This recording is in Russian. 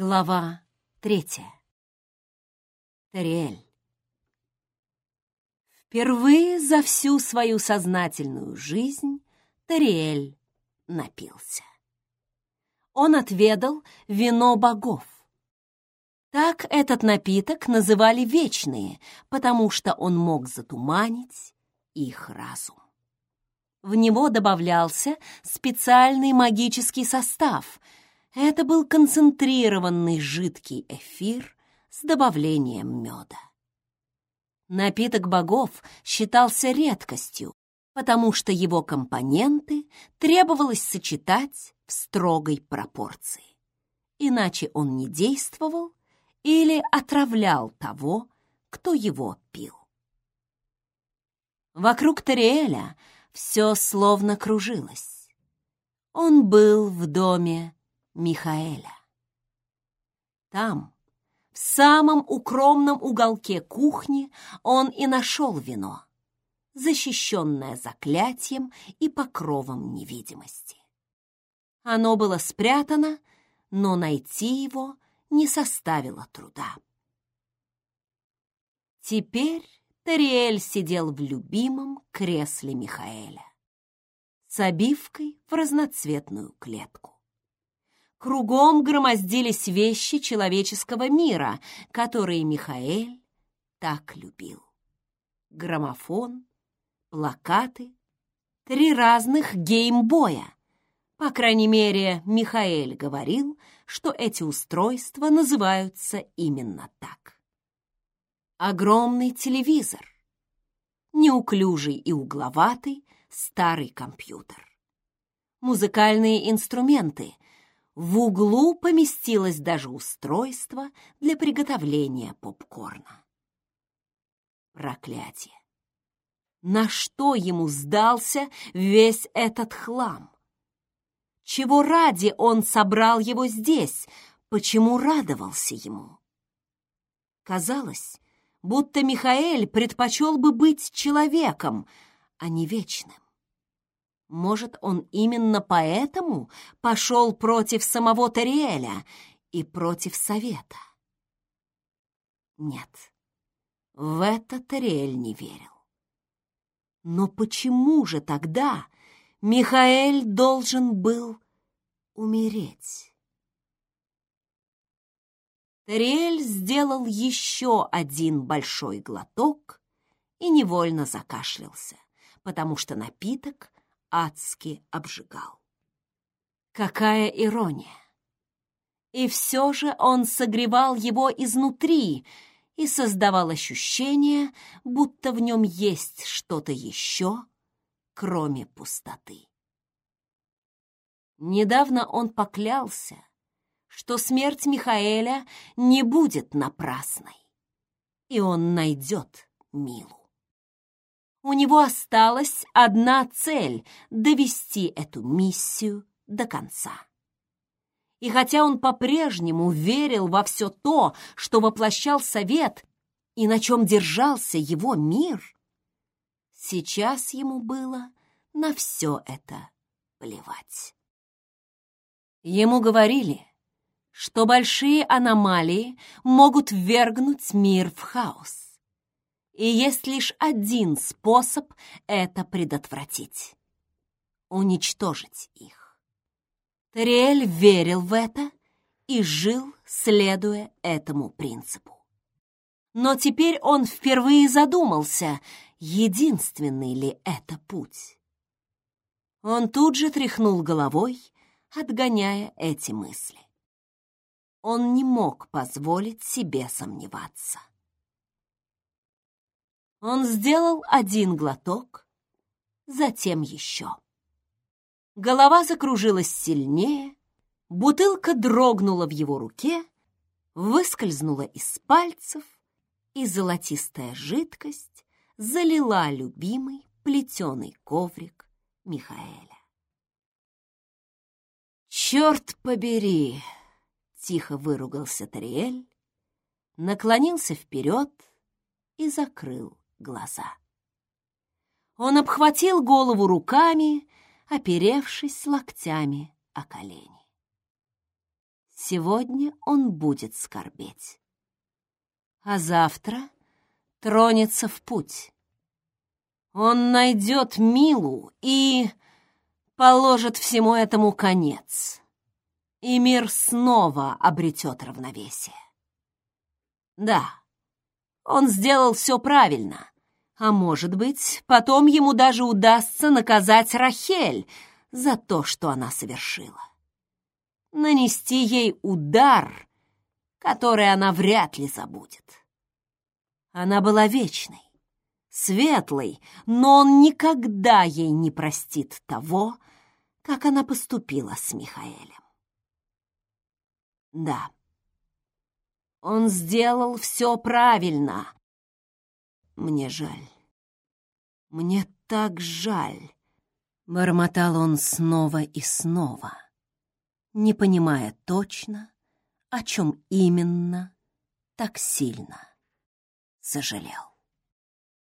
Глава третья. Тариэль. Впервые за всю свою сознательную жизнь Тариэль напился. Он отведал вино богов. Так этот напиток называли вечные, потому что он мог затуманить их разум. В него добавлялся специальный магический состав — это был концентрированный жидкий эфир с добавлением меда. Напиток богов считался редкостью, потому что его компоненты требовалось сочетать в строгой пропорции. Иначе он не действовал или отравлял того, кто его пил. Вокруг Тариэля все словно кружилось. Он был в доме Михаэля. Там, в самом укромном уголке кухни, он и нашел вино, защищенное заклятием и покровом невидимости. Оно было спрятано, но найти его не составило труда. Теперь Тариэль сидел в любимом кресле Михаэля с обивкой в разноцветную клетку. Кругом громоздились вещи человеческого мира, которые Михаэль так любил. Граммофон, плакаты, три разных геймбоя. По крайней мере, Михаэль говорил, что эти устройства называются именно так. Огромный телевизор, неуклюжий и угловатый старый компьютер, музыкальные инструменты — в углу поместилось даже устройство для приготовления попкорна. Проклятие! На что ему сдался весь этот хлам? Чего ради он собрал его здесь? Почему радовался ему? Казалось, будто Михаэль предпочел бы быть человеком, а не вечным. Может, он именно поэтому пошел против самого Тариэля и против Совета? Нет, в это Тариэль не верил. Но почему же тогда Михаэль должен был умереть? Тариэль сделал еще один большой глоток и невольно закашлялся, потому что напиток адски обжигал. Какая ирония! И все же он согревал его изнутри и создавал ощущение, будто в нем есть что-то еще, кроме пустоты. Недавно он поклялся, что смерть Михаэля не будет напрасной, и он найдет Милу. У него осталась одна цель — довести эту миссию до конца. И хотя он по-прежнему верил во все то, что воплощал совет и на чем держался его мир, сейчас ему было на все это плевать. Ему говорили, что большие аномалии могут ввергнуть мир в хаос и есть лишь один способ это предотвратить — уничтожить их. Тариэль верил в это и жил, следуя этому принципу. Но теперь он впервые задумался, единственный ли это путь. Он тут же тряхнул головой, отгоняя эти мысли. Он не мог позволить себе сомневаться. Он сделал один глоток, затем еще. Голова закружилась сильнее, бутылка дрогнула в его руке, выскользнула из пальцев, и золотистая жидкость залила любимый плетеный коврик Михаэля. «Черт побери!» — тихо выругался Тариэль, наклонился вперед и закрыл глаза. Он обхватил голову руками, оперевшись локтями о колени. Сегодня он будет скорбеть. А завтра тронется в путь. Он найдет Милу и положит всему этому конец. И мир снова обретет равновесие. Да, он сделал все правильно. А может быть, потом ему даже удастся наказать Рахель за то, что она совершила. Нанести ей удар, который она вряд ли забудет. Она была вечной, светлой, но он никогда ей не простит того, как она поступила с Михаэлем. Да, он сделал все правильно. Мне жаль. Мне так жаль. Бормотал он снова и снова, не понимая точно, о чем именно так сильно сожалел.